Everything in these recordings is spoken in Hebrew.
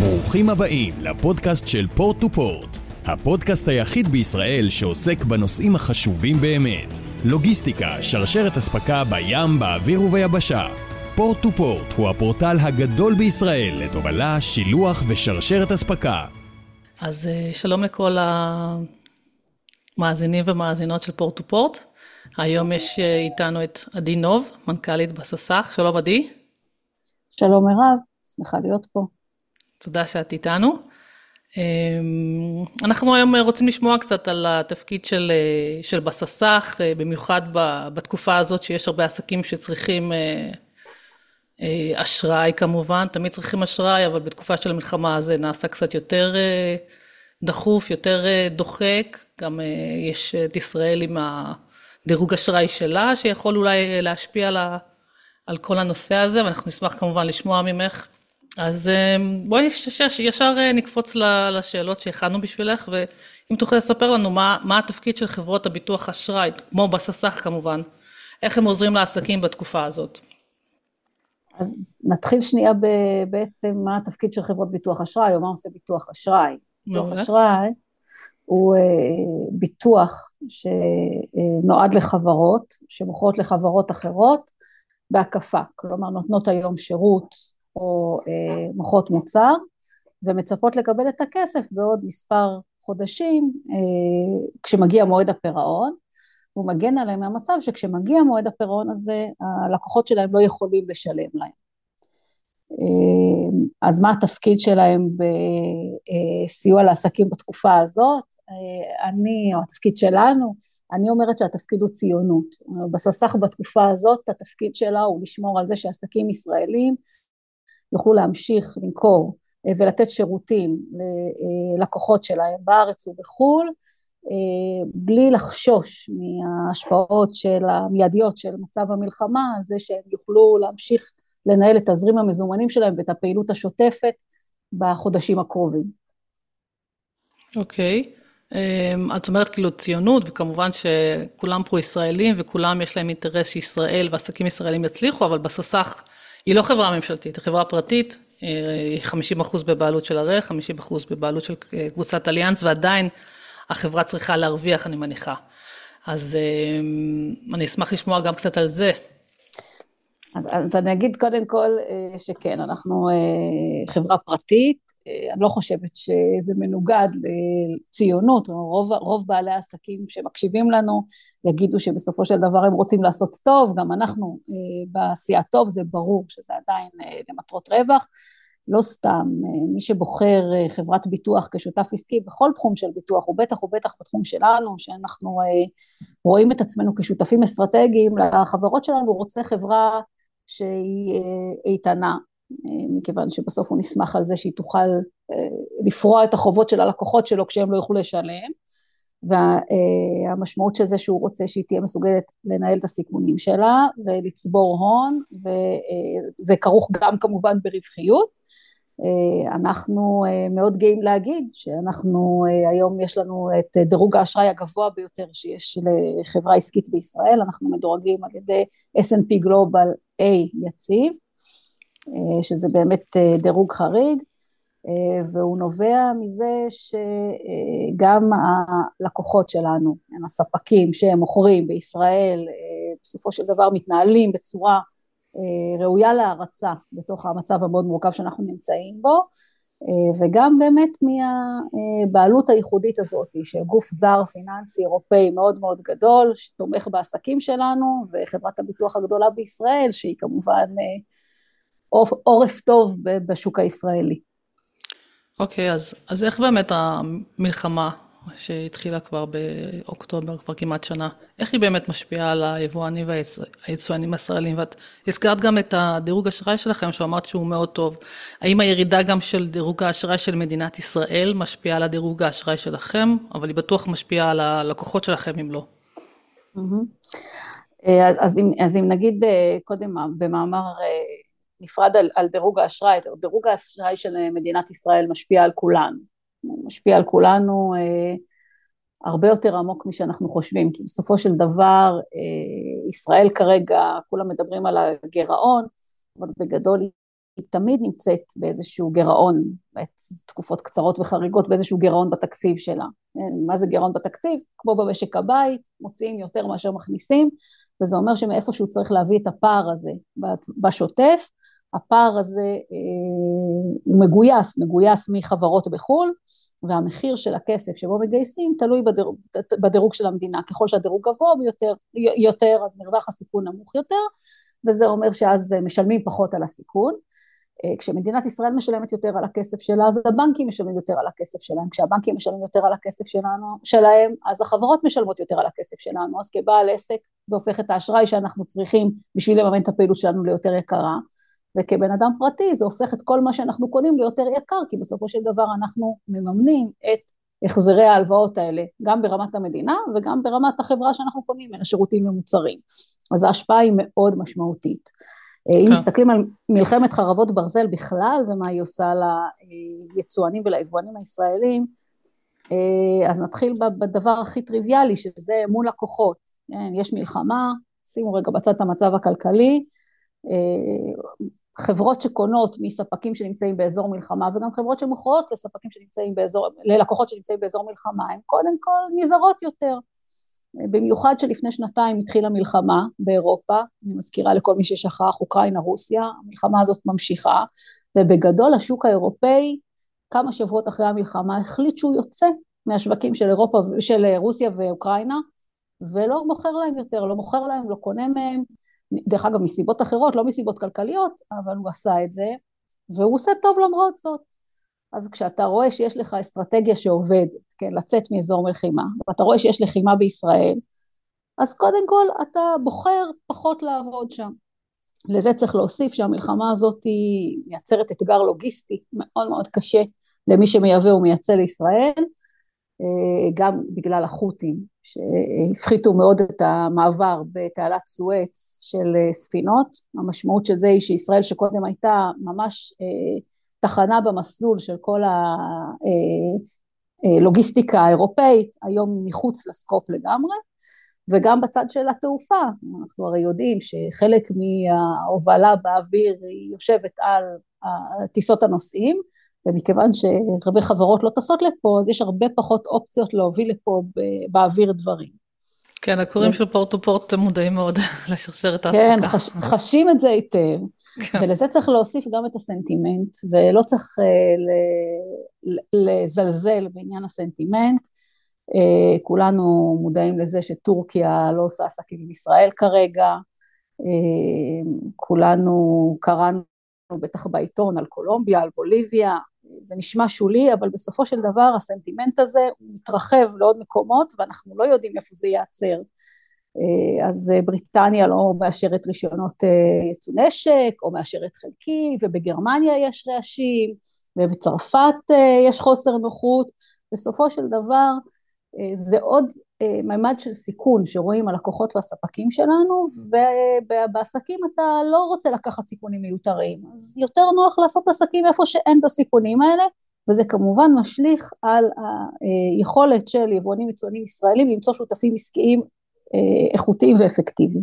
ברוכים הבאים לפודקאסט של פורט טו פורט, הפודקאסט היחיד בישראל שעוסק בנושאים החשובים באמת, לוגיסטיקה, שרשרת אספקה בים, באוויר וביבשה. פורט טו פורט הוא הפורטל הגדול בישראל לתובלה, שילוח ושרשרת אספקה. אז אה, שלום לכל המאזינים ומאזינות של פורט טו פורט. היום יש אה, איתנו את עדי נוב, מנכ"לית בסס"ח. שלום עדי. שלום מירב, שמחה להיות פה. תודה שאת איתנו. אמ, אנחנו היום רוצים לשמוע קצת על התפקיד של, אה, של בסס"ח, אה, במיוחד בתקופה הזאת שיש הרבה עסקים שצריכים אשראי כמובן, תמיד צריכים אשראי, אבל בתקופה של המלחמה זה נעשה קצת יותר דחוף, יותר דוחק, גם יש את ישראל עם ה... דירוג אשראי שלה, שיכול אולי להשפיע על, על כל הנושא הזה, ואנחנו נשמח כמובן לשמוע ממך. אז אה, בואי ישר, אה, נקפוץ לשאלות שהכנו בשבילך, ואם תוכלי לספר לנו מה, מה התפקיד של חברות הביטוח אשראי, כמו בסס"ח כמובן, איך הם עוזרים לעסקים בתקופה הזאת. אז נתחיל שנייה בעצם מה התפקיד של חברות ביטוח אשראי, או מה עושה ביטוח אשראי. ביטוח אשראי הוא אה, ביטוח שנועד לחברות, שמוכרות לחברות אחרות בהקפה, כלומר נותנות היום שירות או אה, מוכרות מוצר ומצפות לקבל את הכסף בעוד מספר חודשים אה, כשמגיע מועד הפירעון, הוא מגן עליהם מהמצב שכשמגיע מועד הפירעון הזה הלקוחות שלהם לא יכולים לשלם להם. אז מה התפקיד שלהם בסיוע לעסקים בתקופה הזאת? אני, או התפקיד שלנו, אני אומרת שהתפקיד הוא ציונות. בסס"ח בתקופה הזאת, התפקיד שלה הוא לשמור על זה שעסקים ישראלים יוכלו להמשיך למכור ולתת שירותים ללקוחות שלהם בארץ ובחו"ל, בלי לחשוש מההשפעות של המיידיות של מצב המלחמה, על זה שהם יוכלו להמשיך לנהל את תזרים המזומנים שלהם ואת הפעילות השוטפת בחודשים הקרובים. אוקיי. Okay. אמ, את אומרת כאילו ציונות, וכמובן שכולם פה ישראלים וכולם יש להם אינטרס שישראל ועסקים ישראלים יצליחו, אבל בסס"ח היא לא חברה ממשלתית, היא חברה פרטית, 50% אה, בבעלות של הרי, 50% בבעלות של אה, קבוצת אליאנס, ועדיין החברה צריכה להרוויח, אני מניחה. אז אמ, אני אשמח לשמוע גם קצת על זה. אז, אז אני אגיד קודם כל אה, שכן, אנחנו אה, חברה פרטית, אה, אני לא חושבת שזה מנוגד לציונות, רוב, רוב בעלי העסקים שמקשיבים לנו יגידו שבסופו של דבר הם רוצים לעשות טוב, גם אנחנו בעשייה טוב, זה ברור שזה עדיין למטרות רווח. לא סתם, מי שבוחר חברת ביטוח כשותף עסקי בכל תחום של ביטוח, ובטח ובטח בתחום שלנו, שאנחנו רואים את עצמנו כשותפים אסטרטגיים לחברות שלנו, רוצה חברה שהיא אה, איתנה, אה, מכיוון שבסוף הוא נסמך על זה שהיא תוכל אה, לפרוע את החובות של הלקוחות שלו כשהם לא יוכלו לשלם, והמשמעות של זה שהוא רוצה שהיא תהיה מסוגלת לנהל את הסיכונים שלה ולצבור הון, וזה כרוך גם כמובן ברווחיות. אנחנו מאוד גאים להגיד שאנחנו היום יש לנו את דירוג האשראי הגבוה ביותר שיש לחברה עסקית בישראל, אנחנו מדורגים על ידי S&P Global A יציב, אה, שזה באמת אה, דירוג חריג, אה, והוא נובע מזה שגם הלקוחות שלנו, הם הספקים שהם מוכרים בישראל, בסופו של דבר מתנהלים בצורה ראויה להערצה בתוך המצב המאוד מורכב שאנחנו נמצאים בו, וגם באמת מהבעלות הייחודית הזאת של גוף זר פיננסי אירופאי מאוד מאוד גדול שתומך בעסקים שלנו וחברת הביטוח הגדולה בישראל שהיא כמובן אה, עורף טוב בשוק הישראלי. אוקיי, okay, אז, אז איך באמת המלחמה שהתחילה כבר באוקטובר, כבר כמעט שנה, איך היא באמת משפיעה על היבואנים והיצואנים הישראלים? ואת הזכרת גם את הדירוג האשראי שלכם, שאמרת שהוא מאוד טוב. האם הירידה גם של דירוג האשראי של מדינת ישראל משפיעה על הדירוג האשראי שלכם, אבל היא בטוח משפיעה על הלקוחות שלכם אם לא? אה, אז, אז, אם, אז אם נגיד אה, קודם במאמר אה, נפרד על, על דירוג האשראי, דירוג האשראי של מדינת ישראל משפיע על כולנו. משפיע על כולנו אה, הרבה יותר עמוק משאנחנו חושבים, כי בסופו של דבר אה, ישראל כרגע, כולם מדברים על הגירעון, אבל בגדול היא תמיד נמצאת באיזשהו גירעון, תקופות קצרות וחריגות, באיזשהו גירעון בתקציב שלה. מה זה גירעון בתקציב? כמו במשק הבית, מוציאים יותר מאשר מכניסים, וזה אומר שמאיפשהו צריך להביא את הפער הזה בשוטף, הפער הזה אה, הוא מגויס, מגויס מחברות בחו"ל, והמחיר של הכסף שבו מגייסים תלוי בדירוג, בדירוג של המדינה, ככל שהדירוג גבוה יותר, יותר אז מרווח הסיכון נמוך יותר, וזה אומר שאז משלמים פחות על הסיכון. אה, כשמדינת ישראל משלמת יותר על הכסף שלה, אז הבנקים משלמים יותר על הכסף שלהם. כשהבנקים משלמים יותר על הכסף שלנו, שלהם, אז החברות משלמות יותר על הכסף שלנו. אז כבעל עסק זה הופך את האשראי שאנחנו צריכים בשביל לממן את הפעילות שלנו ליותר יקרה, וכבן אדם פרטי זה הופך את כל מה שאנחנו קונים ליותר יקר, כי בסופו של דבר אנחנו מממנים את החזרי ההלוואות האלה, גם ברמת המדינה וגם ברמת החברה שאנחנו קונים ממנה שירותים ומוצרים. אז ההשפעה היא מאוד משמעותית. אה, אם כן. מסתכלים על מלחמת חרבות ברזל בכלל ומה היא עושה ליצואנים וליבואנים הישראלים, אה, אז נתחיל בדבר הכי טריוויאלי, שזה מול לקוחות. כן, יש מלחמה, שימו רגע בצד את המצב הכלכלי, אה, חברות שקונות מספקים שנמצאים באזור מלחמה וגם חברות שמוכרות לספקים שנמצאים באזור, ללקוחות שנמצאים באזור מלחמה, הן קודם כל נזהרות יותר. במיוחד שלפני שנתיים התחילה מלחמה באירופה, אני מזכירה לכל מי ששכח, אוקראינה, רוסיה, המלחמה הזאת ממשיכה, ובגדול השוק האירופאי, כמה שבועות אחרי המלחמה, החליט שהוא יוצא מהשווקים של אירופה, של רוסיה ואוקראינה, ולא מוכר להם יותר, לא מוכר להם, לא קונה מהם, דרך אגב מסיבות אחרות, לא מסיבות כלכליות, אבל הוא עשה את זה, והוא עושה טוב למרות זאת. אז כשאתה רואה שיש לך אסטרטגיה שעובדת, כן, לצאת מאזור מלחימה, ואתה רואה שיש לחימה בישראל, אז קודם כל אתה בוחר פחות לעבוד שם. לזה צריך להוסיף שהמלחמה הזאת היא מייצרת אתגר לוגיסטי מאוד מאוד קשה למי שמייבא ומייצא לישראל, גם בגלל החות'ים שהפחיתו מאוד את המעבר בתעלת סואץ של אה, ספינות, המשמעות של זה היא שישראל שקודם הייתה ממש אה, תחנה במסלול של כל הלוגיסטיקה האירופאית, היום מחוץ לסקופ לגמרי, וגם בצד של התעופה, אנחנו הרי יודעים שחלק מההובלה באוויר היא יושבת על טיסות הנוסעים, ומכיוון שהרבה חברות לא טסות לפה, אז יש הרבה פחות אופציות להוביל לפה באוויר דברים. כן, הקוראים של פורט פורט מודעים מאוד לשרשרת האספקה. כן, חש, חשים את זה היטב, כן. ולזה צריך להוסיף גם את הסנטימנט, ולא צריך uh, לזלזל בעניין הסנטימנט. Uh, כולנו מודעים לזה שטורקיה לא עושה עסקים עם ישראל כרגע, uh, כולנו קראנו בטח בעיתון על קולומביה, על בוליביה, זה נשמע שולי, אבל בסופו של דבר הסנטימנט הזה הוא מתרחב לעוד מקומות ואנחנו לא יודעים איפה זה ייעצר. אה, אז בריטניה לא מאשרת רישיונות אה, יצוא נשק או מאשרת חלקי ובגרמניה יש רעשים ובצרפת אה, יש חוסר נוחות, בסופו של דבר זה עוד מימד של סיכון שרואים הלקוחות והספקים שלנו ובעסקים אתה לא רוצה לקחת סיכונים מיותרים אז יותר נוח לעשות עסקים איפה שאין את הסיכונים האלה וזה כמובן משליך על היכולת של יבואנים יצואנים ישראלים למצוא שותפים עסקיים איכותיים ואפקטיביים.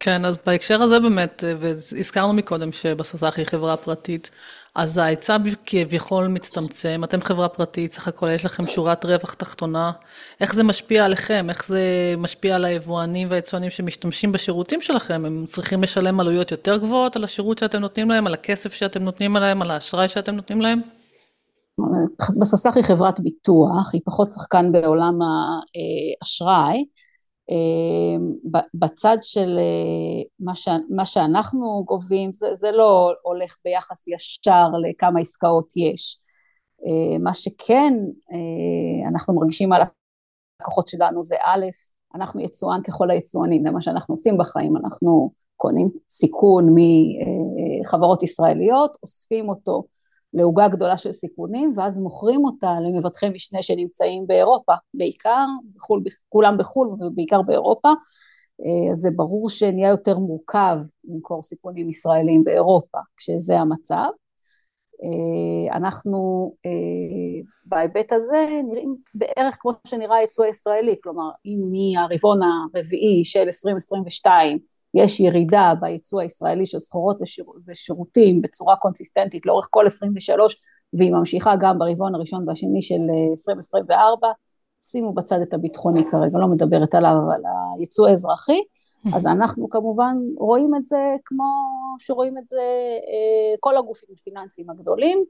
כן, אז בהקשר הזה באמת, והזכרנו מקודם שבסס"ח היא חברה פרטית, אז ההיצע כביכול מצטמצם, אתם חברה פרטית, סך הכל יש לכם שורת רווח תחתונה, איך זה משפיע עליכם, איך זה משפיע על היבואנים והיצואנים שמשתמשים בשירותים שלכם, הם צריכים לשלם עלויות יותר גבוהות על השירות שאתם נותנים להם, על הכסף שאתם נותנים להם, על האשראי שאתם נותנים להם? בסס"ח היא חברת ביטוח, היא פחות שחקן בעולם האשראי, אמ, בצד של אה, מה, ש, מה שאנחנו גובים זה, זה לא הולך ביחס ישר לכמה עסקאות יש. אה, מה שכן אה, אנחנו מרגישים על הכוחות שלנו זה א', אנחנו יצואן ככל היצואנים, זה מה שאנחנו עושים בחיים, אנחנו קונים סיכון מחברות ישראליות, אוספים אותו לעוגה גדולה של סיכונים, ואז מוכרים אותה למבטחי משנה שנמצאים באירופה, בעיקר, בחול, כולם בחו"ל ובעיקר באירופה, אה, אז זה ברור שנהיה יותר מורכב למכור סיכונים ישראלים באירופה, כשזה המצב. אה, אנחנו אה, בהיבט הזה נראים בערך כמו שנראה היצוא הישראלי, כלומר אם מהרבעון הרביעי של 2022 יש ירידה בייצוא הישראלי של סחורות ושירותים בצורה קונסיסטנטית לאורך כל 23 והיא ממשיכה גם ברבעון הראשון והשני של 2024, שימו בצד את הביטחוני כרגע, לא מדברת עליו, על הייצוא האזרחי, אז אנחנו כמובן רואים את זה כמו שרואים את זה כל הגופים הפיננסיים הגדולים,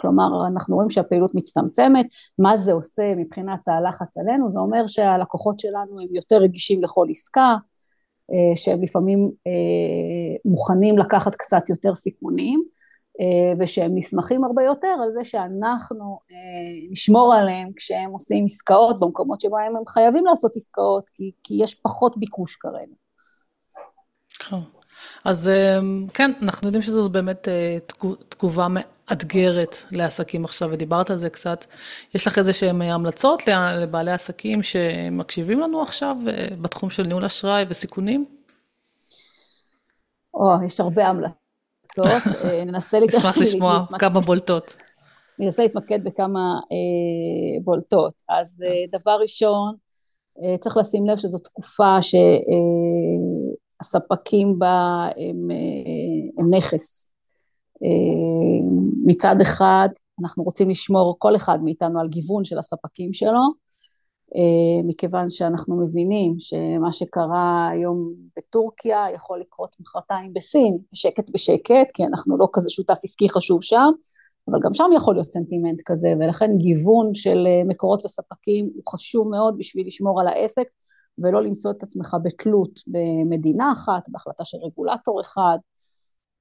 כלומר אנחנו רואים שהפעילות מצטמצמת, מה זה עושה מבחינת הלחץ עלינו, זה אומר שהלקוחות שלנו הם יותר רגישים לכל עסקה, אה, שהם לפעמים אה, מוכנים לקחת קצת יותר סיכונים, אה, ושהם נסמכים הרבה יותר על זה שאנחנו נשמור עליהם כשהם עושים עסקאות במקומות שבהם הם חייבים לעשות עסקאות, כי, כי יש פחות ביקוש כרגע. אז כן, אנחנו יודעים שזו באמת תגובה מאתגרת לעסקים עכשיו, ודיברת על זה קצת. יש לך איזה שהן המלצות לבעלי עסקים שמקשיבים לנו עכשיו אה, בתחום של ניהול אשראי וסיכונים? או, יש הרבה המלצות, אה, ננסה להתמקד. נשמח לשמוע כמה בולטות. ננסה להתמקד בכמה אה, בולטות. אז אה, דבר ראשון, אה, צריך לשים לב שזו תקופה שהספקים בה הם, הם נכס. אה, מצד אחד אנחנו רוצים לשמור כל אחד מאיתנו על גיוון של הספקים שלו, אה, מכיוון שאנחנו מבינים שמה שקרה היום בטורקיה יכול לקרות מחרתיים בסין, בשקט בשקט, כי אנחנו לא כזה שותף עסקי חשוב שם, אבל גם שם יכול להיות סנטימנט כזה, ולכן גיוון של אה, מקורות וספקים הוא חשוב מאוד בשביל לשמור על העסק, ולא למצוא את עצמך בתלות במדינה אחת, בהחלטה של רגולטור אחד,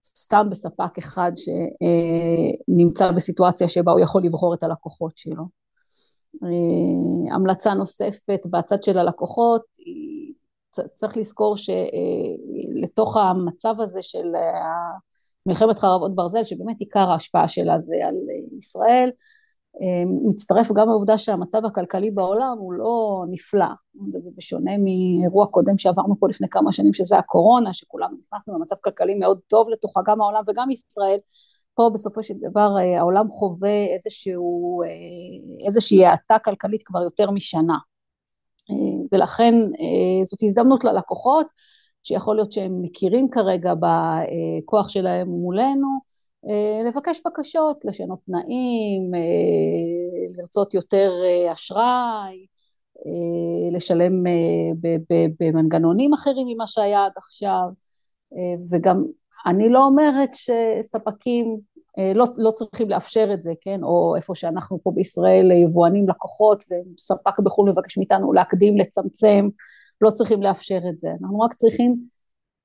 סתם בספק אחד שנמצא בסיטואציה שבה הוא יכול לבחור את הלקוחות שלו. אה, המלצה נוספת בצד של הלקוחות, צריך לזכור שלתוך המצב הזה של מלחמת חרבות ברזל, שבאמת עיקר ההשפעה שלה זה על ישראל, מצטרף גם העובדה שהמצב הכלכלי בעולם הוא לא נפלא, בשונה מאירוע קודם שעברנו פה לפני כמה שנים שזה הקורונה, שכולנו נכנסנו למצב כלכלי מאוד טוב לתוכה, גם העולם וגם ישראל, פה בסופו של דבר אה, העולם חווה איזשהו, אה, איזושהי האטה כלכלית כבר יותר משנה, אה, ולכן זאת הזדמנות ללקוחות, שיכול להיות שהם מכירים כרגע בכוח שלהם מולנו, לבקש בקשות, לשנות תנאים, אה, לרצות יותר אה, אשראי, לשלם במנגנונים אחרים ממה שהיה עד עכשיו, וגם אני לא אומרת שספקים לא, לא צריכים לאפשר את זה, כן, או איפה שאנחנו פה בישראל יבואנים לקוחות וספק בחו"ל מבקש מאיתנו להקדים, לצמצם, לא צריכים לאפשר את זה, אנחנו רק צריכים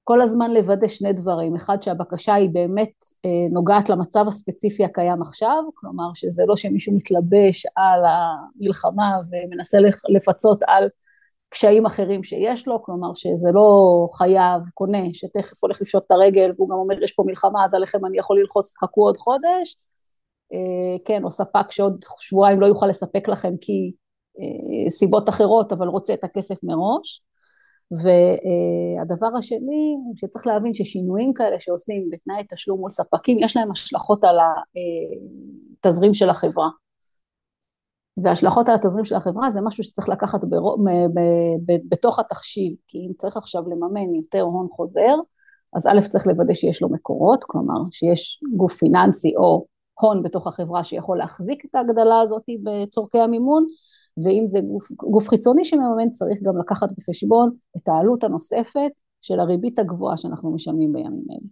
כל הזמן לוודא שני דברים, אחד שהבקשה היא באמת אה, נוגעת למצב הספציפי הקיים עכשיו, כלומר שזה לא שמישהו מתלבש על המלחמה ומנסה לפצות על קשיים אחרים שיש לו, כלומר שזה לא חייב, קונה, שתכף הולך לפשוט את הרגל והוא גם אומר יש פה מלחמה אז עליכם אני יכול ללחוץ, חכו עוד חודש, אה, כן, או ספק שעוד שבועיים לא יוכל לספק לכם כי אה, סיבות אחרות אבל רוצה את הכסף מראש. והדבר השני, שצריך להבין ששינויים כאלה שעושים בתנאי תשלום מול ספקים, יש להם השלכות על התזרים של החברה. והשלכות על התזרים של החברה זה משהו שצריך לקחת ברוב, בתוך התחשיב, כי אם צריך עכשיו לממן יותר הון חוזר, אז א' צריך לוודא שיש לו מקורות, כלומר שיש גוף פיננסי או הון בתוך החברה שיכול להחזיק את ההגדלה הזאת בצורכי המימון, ואם זה גוף, גוף חיצוני שמממן צריך גם לקחת בחשבון את העלות הנוספת של הריבית הגבוהה שאנחנו משלמים בימים אלה.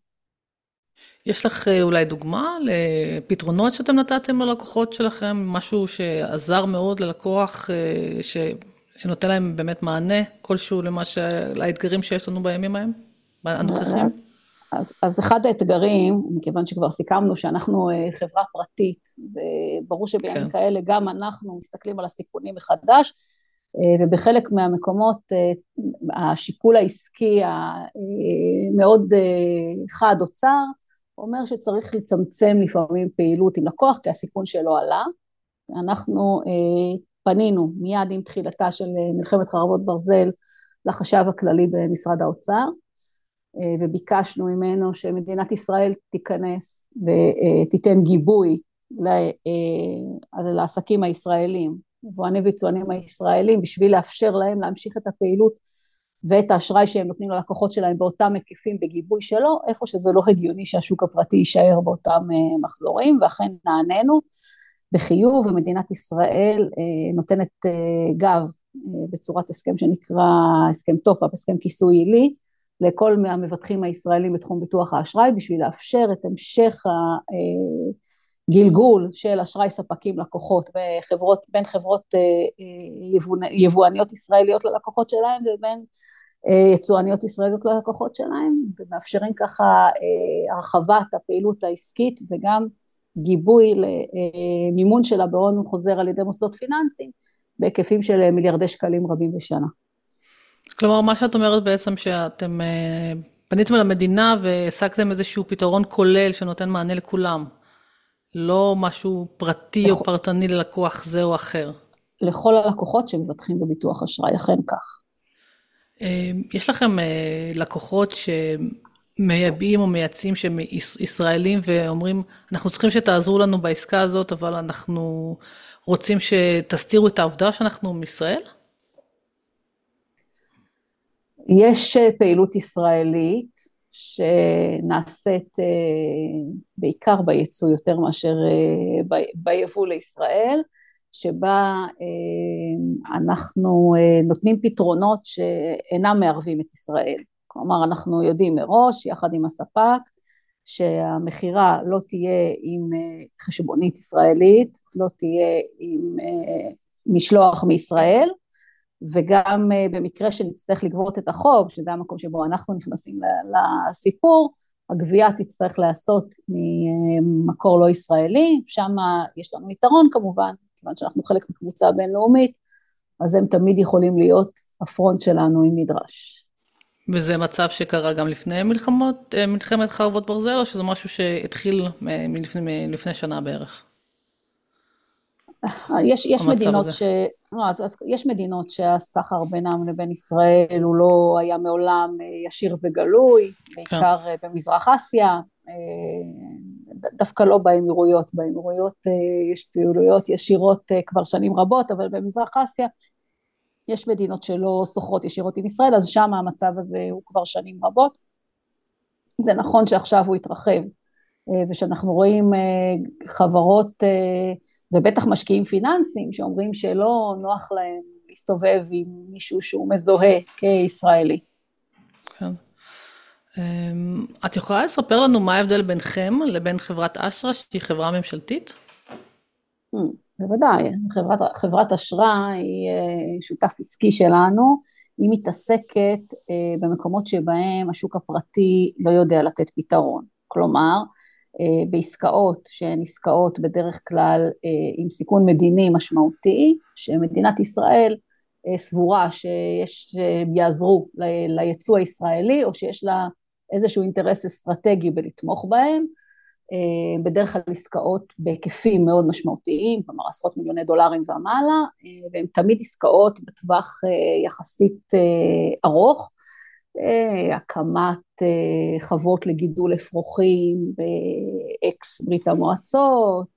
יש לך אה, אולי דוגמה לפתרונות שאתם נתתם ללקוחות שלכם, משהו שעזר מאוד ללקוח, אה, ש... שנותן להם באמת מענה כלשהו למה ש... לאתגרים שיש לנו בימים ההם, הנוכחים? אז, אז אחד האתגרים, מכיוון שכבר סיכמנו שאנחנו אה, חברה פרטית, וברור שבימים כן. כאלה גם אנחנו מסתכלים על הסיכונים מחדש, אה, ובחלק מהמקומות אה, השיקול העסקי המאוד חד או צר, אומר שצריך לצמצם לפעמים פעילות עם לקוח, כי הסיכון שלו עלה. אנחנו פנינו מיד עם תחילתה של מלחמת חרבות ברזל לחשב הכללי במשרד האוצר, וביקשנו ממנו שמדינת ישראל תיכנס ותיתן גיבוי אה, לעסקים הישראלים, יבואנים ויצואנים הישראלים, בשביל לאפשר להם להמשיך את הפעילות ואת האשראי שהם נותנים ללקוחות שלהם באותם היקפים בגיבוי שלו, איפה שזה לא הגיוני שהשוק הפרטי יישאר באותם מחזורים, ואכן נעננו בחיוב, ומדינת ישראל נותנת גב בצורת הסכם שנקרא הסכם top-up, הסכם כיסוי עילי, לכל המבטחים הישראלים בתחום ביטוח האשראי, בשביל לאפשר את המשך הגלגול של אשראי ספקים לקוחות בחברות, בין חברות יבואניות ישראליות ללקוחות שלהם ובין יצואניות ישראליות ללקוחות שלהם, ומאפשרים ככה הרחבת הפעילות העסקית וגם גיבוי למימון שלה בהון חוזר על ידי מוסדות פיננסיים בהיקפים של מיליארדי שקלים רבים בשנה. כלומר, מה שאת אומרת בעצם שאתם פניתם למדינה והשגתם איזשהו פתרון כולל שנותן מענה לכולם, לא משהו פרטי לכ... או פרטני ללקוח זה או אחר. לכל הלקוחות שמבטחים בביטוח אשראי, אכן כך. יש לכם לקוחות שמייבאים או מייצאים שהם ישראלים ואומרים, אנחנו צריכים שתעזרו לנו בעסקה הזאת, אבל אנחנו רוצים שתסתירו את העובדה שאנחנו מישראל? יש פעילות ישראלית שנעשית בעיקר בייצוא יותר מאשר ביבוא לישראל, שבה אנחנו נותנים פתרונות שאינם מערבים את ישראל. כלומר, אנחנו יודעים מראש, יחד עם הספק, שהמכירה לא תהיה עם חשבונית ישראלית, לא תהיה עם משלוח מישראל, וגם במקרה שנצטרך לגבות את החוב, שזה המקום שבו אנחנו נכנסים לסיפור, הגבייה תצטרך להיעשות ממקור לא ישראלי, שם יש לנו יתרון כמובן, כיוון שאנחנו חלק מקבוצה בינלאומית, אז הם תמיד יכולים להיות הפרונט שלנו אם נדרש. וזה מצב שקרה גם לפני מלחמות, מלחמת חרבות ברזל, או שזה משהו שהתחיל מלפני, מלפני שנה בערך? יש, יש מדינות ש... לא, אז, אז יש מדינות שהסחר בינם לבין ישראל הוא לא היה מעולם ישיר וגלוי, בעיקר כן. במזרח אסיה, דווקא לא באמירויות, באמירויות יש פעילויות ישירות כבר שנים רבות, אבל במזרח אסיה יש מדינות שלא סוחרות ישירות עם ישראל, אז שם המצב הזה הוא כבר שנים רבות. זה נכון שעכשיו הוא התרחב, ושאנחנו רואים חברות ובטח משקיעים פיננסיים שאומרים שלא נוח להם להסתובב עם מישהו שהוא מזוהה כישראלי. כן. את יכולה לספר לנו מה ההבדל ביניכם לבין חברת אשרא, שהיא חברה ממשלתית? בוודאי, חברת, חברת אשרא היא שותף עסקי שלנו, היא מתעסקת במקומות שבהם השוק הפרטי לא יודע לתת פתרון. כלומר, בעסקאות שהן עסקאות בדרך כלל עם סיכון מדיני משמעותי, שמדינת ישראל סבורה שיש, יעזרו ליצוא הישראלי או שיש לה איזשהו אינטרס אסטרטגי בלתמוך בהם, בדרך כלל עסקאות בהיקפים מאוד משמעותיים, כלומר עשרות מיליוני דולרים ומעלה, והן תמיד עסקאות בטווח יחסית ארוך, הקמת חוות לגידול אפרוחים באקס ברית המועצות,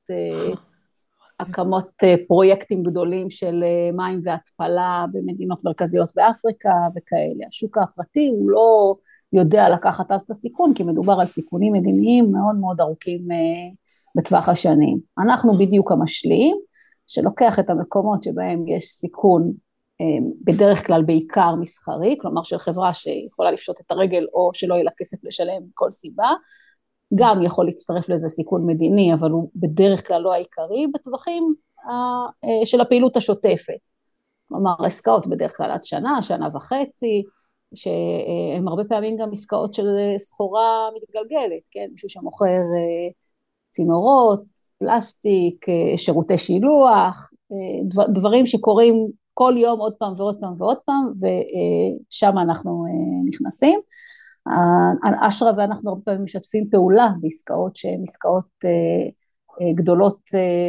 הקמות פרויקטים גדולים של מים והתפלה במדינות מרכזיות באפריקה וכאלה. השוק הפרטי הוא לא יודע לקחת אז את הסיכון, כי מדובר על סיכונים מדיניים מאוד מאוד ארוכים בטווח השנים. אנחנו בדיוק המשלים, שלוקח את המקומות שבהם יש סיכון בדרך כלל בעיקר מסחרי, כלומר של חברה שיכולה לפשוט את הרגל או שלא יהיה לה כסף לשלם מכל סיבה, גם יכול להצטרף לזה סיכון מדיני, אבל הוא בדרך כלל לא העיקרי בטווחים של הפעילות השוטפת. כלומר, עסקאות בדרך כלל עד שנה, שנה וחצי, שהן הרבה פעמים גם עסקאות של סחורה מתגלגלת, כן? מישהו שמוכר צינורות, פלסטיק, שירותי שילוח, דברים שקורים כל יום עוד פעם ועוד פעם ועוד פעם, ושם אנחנו נכנסים. אשרה ואנחנו הרבה פעמים משתפים פעולה בעסקאות שהן עסקאות גדולות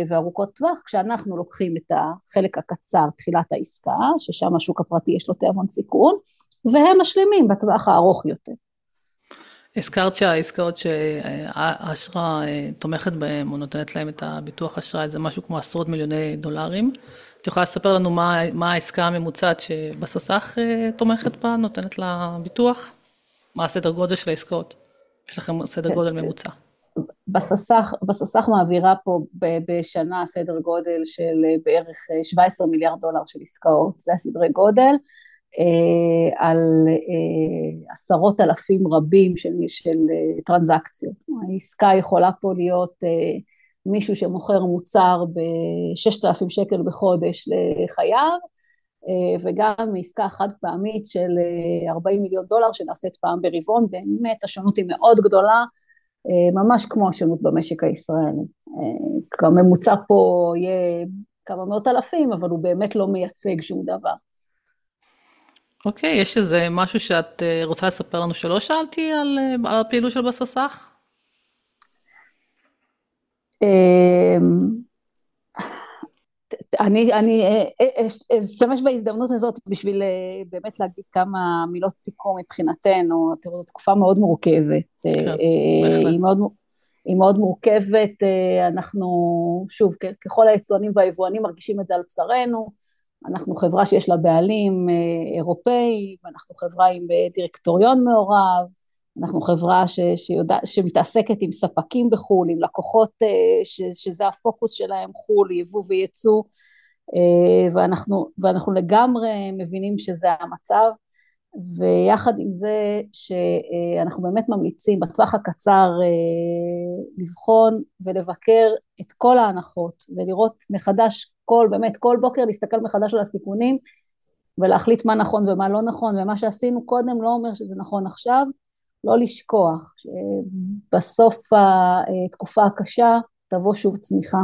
וארוכות טווח, כשאנחנו לוקחים את החלק הקצר, תחילת העסקה, ששם השוק הפרטי יש לו תיאבון סיכון, והם משלימים בטווח הארוך יותר. הזכרת שהעסקאות שהאשרה תומכת בהן או נותנת להם את הביטוח אשראי זה משהו כמו עשרות מיליוני דולרים. את יכולה לספר לנו מה, מה העסקה הממוצעת שבסס"ח תומכת בה, נותנת לה ביטוח? מה הסדר גודל של העסקאות? יש לכם סדר כן, גודל. ממוצע. בסס"ח, בסס"ח מעבירה פה בשנה סדר גודל של בערך 17 מיליארד דולר של עסקאות, זה הסדרי גודל. אה, על אה, עשרות אלפים רבים של, של אה, טרנזקציות. העסקה יכולה פה להיות מישהו שמוכר מוצר ב-6,000 שקל בחודש לחייו, וגם עסקה חד פעמית של 40 מיליון דולר שנעשית פעם ברבעון, באמת השונות היא מאוד גדולה, ממש כמו השונות במשק הישראלי. הממוצע פה יהיה כמה מאות אלפים, אבל הוא באמת לא מייצג שום דבר. אוקיי, יש איזה משהו שאת אה, רוצה לספר לנו שלא שאלתי על, אה, על הפעילות של בסס"ח? אמ, אני, אני אה, אשתמש בהזדמנות הזאת בשביל באמת להגיד כמה מילות סיכום מבחינתנו, תראו, זו תקופה מאוד מורכבת. כן, היא מאוד, היא מאוד מורכבת, אנחנו, שוב, ככל היצואנים והיבואנים מרגישים את זה על בשרנו, אנחנו חברה שיש לה בעלים אה, אירופאי, ואנחנו חברה עם אה, דירקטוריון מעורב, אנחנו חברה ש, שיודע, שמתעסקת עם ספקים בחו"ל, עם לקוחות אה, ש, שזה הפוקוס שלהם חו"ל, יבוא וייצוא, ואנחנו, ואנחנו לגמרי מבינים שזה המצב, ויחד עם זה שאנחנו באמת ממליצים בטווח הקצר לבחון ולבקר את כל ההנחות ולראות מחדש כל, באמת, כל בוקר להסתכל מחדש על הסיכונים ולהחליט מה נכון ומה לא נכון, ומה שעשינו קודם לא אומר שזה נכון עכשיו, לא לשכוח שבסוף התקופה הקשה תבוא שוב צמיחה.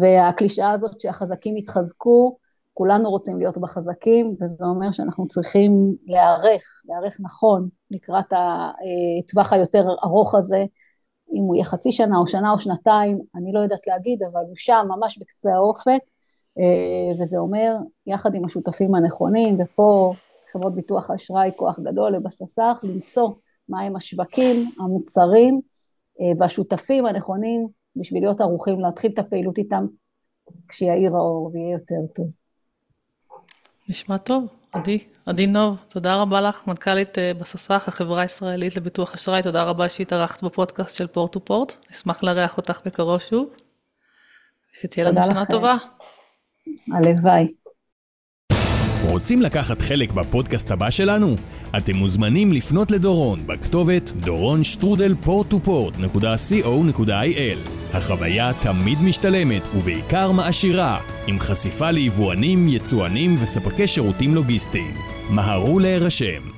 והקלישאה הזאת שהחזקים יתחזקו, כולנו רוצים להיות בחזקים, וזה אומר שאנחנו צריכים להיערך, להיערך נכון לקראת הטווח היותר ארוך הזה, אם הוא יהיה חצי שנה או שנה או שנתיים, אני לא יודעת להגיד, אבל הוא שם ממש בקצה האופק, וזה אומר, יחד עם השותפים הנכונים, ופה חברות ביטוח אשראי כוח גדול לבסס"ח, למצוא מהם השווקים, המוצרים אה, והשותפים הנכונים בשביל להיות ערוכים להתחיל את הפעילות איתם כשיעיר האור ויהיה יותר טוב. נשמע טוב. עדי, עדי נוב, תודה רבה לך, מנכ"לית אה, בסס"ח, החברה הישראלית לביטוח אשראי, תודה רבה שהתארחת בפודקאסט של פורט טו פורט, אשמח לארח אותך בקרוב שוב, שתהיה לנו שנה טובה. הלוואי. רוצים לקחת חלק בפודקאסט הבא שלנו? אתם מוזמנים לפנות לדורון בכתובת דורון שטרודל פורט-טו-פורט.co.il החוויה תמיד משתלמת ובעיקר מעשירה, עם חשיפה ליבואנים, יצואנים וספקי שירותים לוגיסטיים. מהרו להירשם.